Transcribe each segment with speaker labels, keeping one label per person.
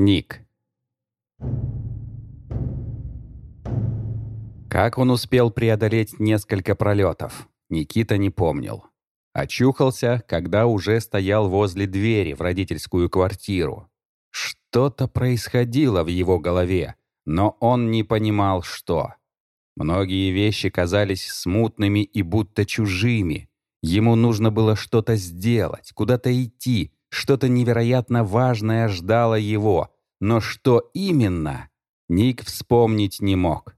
Speaker 1: Ник. Как он успел преодолеть несколько пролетов, Никита не помнил. Очухался, когда уже стоял возле двери в родительскую квартиру. Что-то происходило в его голове, но он не понимал, что. Многие вещи казались смутными и будто чужими. Ему нужно было что-то сделать, куда-то идти, что-то невероятно важное ждало его, но что именно, Ник вспомнить не мог.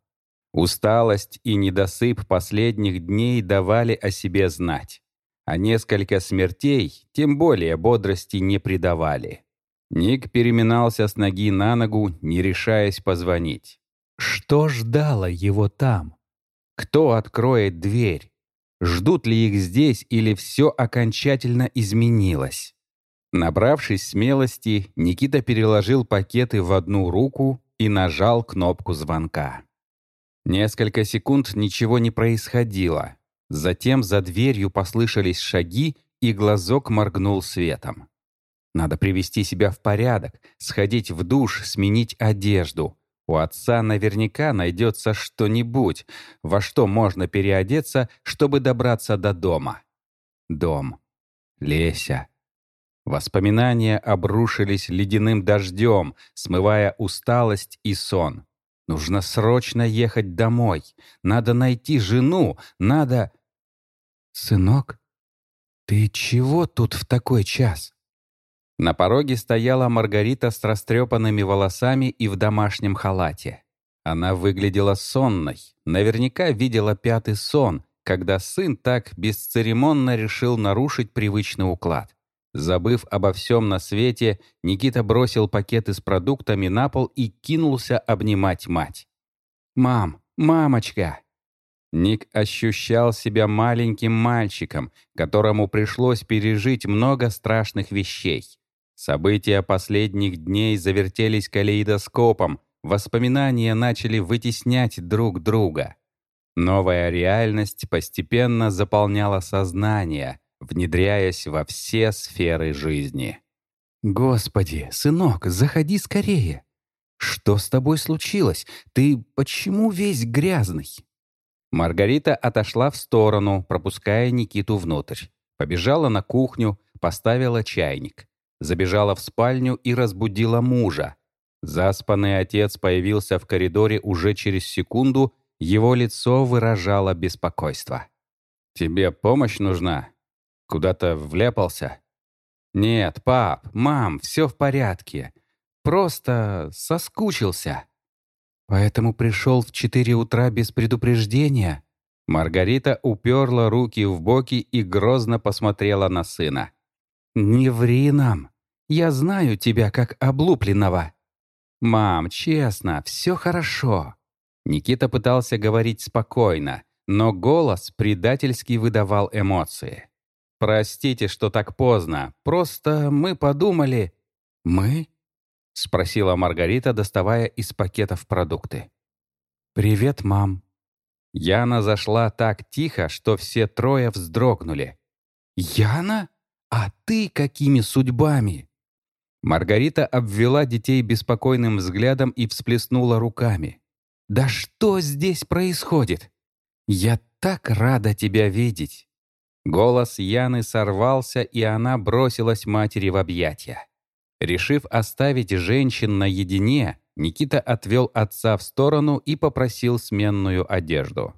Speaker 1: Усталость и недосып последних дней давали о себе знать, а несколько смертей тем более бодрости не придавали. Ник переминался с ноги на ногу, не решаясь позвонить. Что ждало его там? Кто откроет дверь? Ждут ли их здесь или все окончательно изменилось? Набравшись смелости, Никита переложил пакеты в одну руку и нажал кнопку звонка. Несколько секунд ничего не происходило. Затем за дверью послышались шаги, и глазок моргнул светом. Надо привести себя в порядок, сходить в душ, сменить одежду. У отца наверняка найдется что-нибудь, во что можно переодеться, чтобы добраться до дома. Дом. Леся. Воспоминания обрушились ледяным дождем, смывая усталость и сон. Нужно срочно ехать домой. Надо найти жену. Надо... «Сынок, ты чего тут в такой час?» На пороге стояла Маргарита с растрепанными волосами и в домашнем халате. Она выглядела сонной, наверняка видела пятый сон, когда сын так бесцеремонно решил нарушить привычный уклад. Забыв обо всем на свете, Никита бросил пакеты с продуктами на пол и кинулся обнимать мать. «Мам! Мамочка!» Ник ощущал себя маленьким мальчиком, которому пришлось пережить много страшных вещей. События последних дней завертелись калейдоскопом, воспоминания начали вытеснять друг друга. Новая реальность постепенно заполняла сознание, внедряясь во все сферы жизни. «Господи, сынок, заходи скорее! Что с тобой случилось? Ты почему весь грязный?» Маргарита отошла в сторону, пропуская Никиту внутрь. Побежала на кухню, поставила чайник. Забежала в спальню и разбудила мужа. Заспанный отец появился в коридоре уже через секунду, его лицо выражало беспокойство. «Тебе помощь нужна?» Куда-то вляпался? Нет, пап, мам, все в порядке. Просто соскучился. Поэтому пришел в четыре утра без предупреждения. Маргарита уперла руки в боки и грозно посмотрела на сына. «Не ври нам. Я знаю тебя как облупленного». «Мам, честно, все хорошо». Никита пытался говорить спокойно, но голос предательски выдавал эмоции. «Простите, что так поздно. Просто мы подумали...» «Мы?» — спросила Маргарита, доставая из пакетов продукты. «Привет, мам». Яна зашла так тихо, что все трое вздрогнули. «Яна? А ты какими судьбами?» Маргарита обвела детей беспокойным взглядом и всплеснула руками. «Да что здесь происходит? Я так рада тебя видеть!» Голос Яны сорвался, и она бросилась матери в объятия. Решив оставить женщин наедине, Никита отвел отца в сторону и попросил сменную одежду.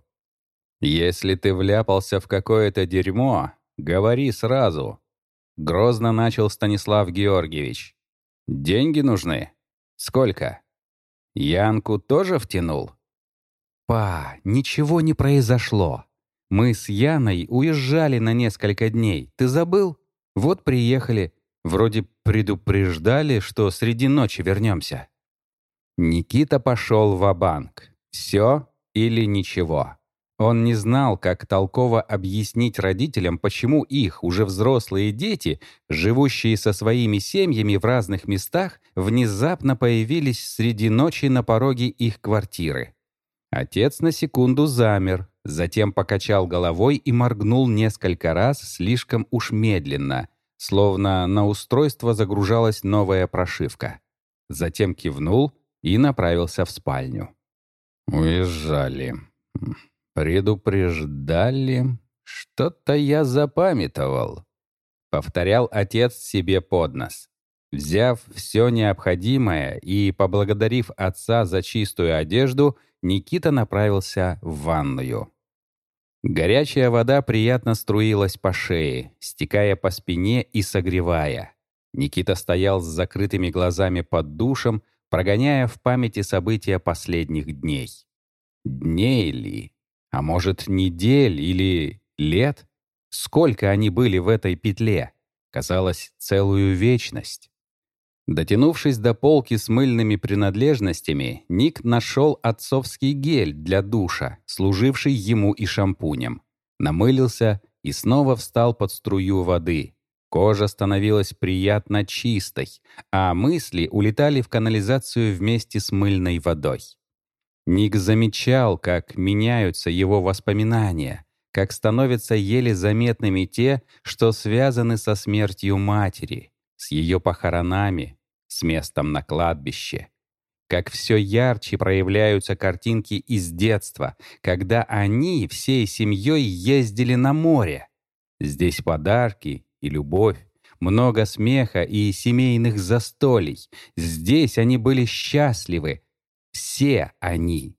Speaker 1: «Если ты вляпался в какое-то дерьмо, говори сразу», — грозно начал Станислав Георгиевич. «Деньги нужны? Сколько? Янку тоже втянул?» «Па, ничего не произошло. Мы с Яной уезжали на несколько дней. Ты забыл? Вот приехали. Вроде предупреждали, что среди ночи вернемся. Никита пошел в банк Все или ничего. Он не знал, как толково объяснить родителям, почему их, уже взрослые дети, живущие со своими семьями в разных местах, внезапно появились среди ночи на пороге их квартиры. Отец на секунду замер, затем покачал головой и моргнул несколько раз слишком уж медленно, словно на устройство загружалась новая прошивка. затем кивнул и направился в спальню. «Уезжали. Предупреждали. Что-то я запамятовал», — повторял отец себе под нос. Взяв все необходимое и поблагодарив отца за чистую одежду, Никита направился в ванную. Горячая вода приятно струилась по шее, стекая по спине и согревая. Никита стоял с закрытыми глазами под душем, прогоняя в памяти события последних дней. Дней ли? А может, недель или лет? Сколько они были в этой петле? Казалось, целую вечность. Дотянувшись до полки с мыльными принадлежностями, Ник нашел отцовский гель для душа, служивший ему и шампунем. Намылился и снова встал под струю воды. Кожа становилась приятно чистой, а мысли улетали в канализацию вместе с мыльной водой. Ник замечал, как меняются его воспоминания, как становятся еле заметными те, что связаны со смертью матери — с ее похоронами, с местом на кладбище. Как все ярче проявляются картинки из детства, когда они всей семьей ездили на море. Здесь подарки и любовь, много смеха и семейных застолий. Здесь они были счастливы. Все они.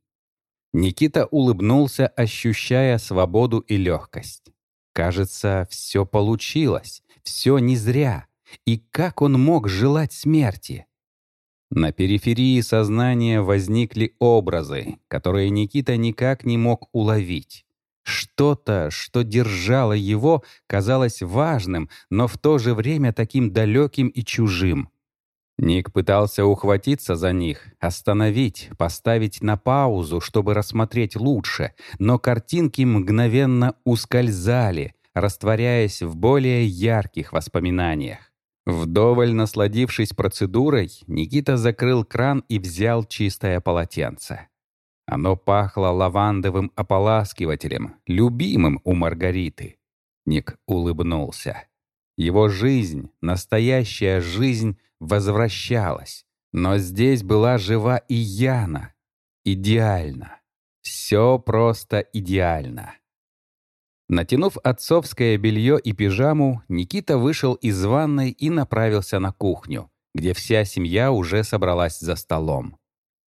Speaker 1: Никита улыбнулся, ощущая свободу и легкость. Кажется, все получилось, все не зря. И как он мог желать смерти? На периферии сознания возникли образы, которые Никита никак не мог уловить. Что-то, что держало его, казалось важным, но в то же время таким далеким и чужим. Ник пытался ухватиться за них, остановить, поставить на паузу, чтобы рассмотреть лучше, но картинки мгновенно ускользали, растворяясь в более ярких воспоминаниях. Вдоволь насладившись процедурой, Никита закрыл кран и взял чистое полотенце. Оно пахло лавандовым ополаскивателем, любимым у Маргариты. Ник улыбнулся. Его жизнь, настоящая жизнь, возвращалась. Но здесь была жива и Яна. Идеально. Все просто идеально. Натянув отцовское белье и пижаму, Никита вышел из ванной и направился на кухню, где вся семья уже собралась за столом.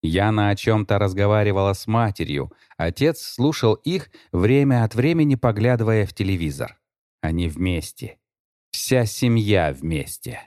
Speaker 1: Яна о чем-то разговаривала с матерью, отец слушал их, время от времени поглядывая в телевизор. Они вместе. Вся семья вместе.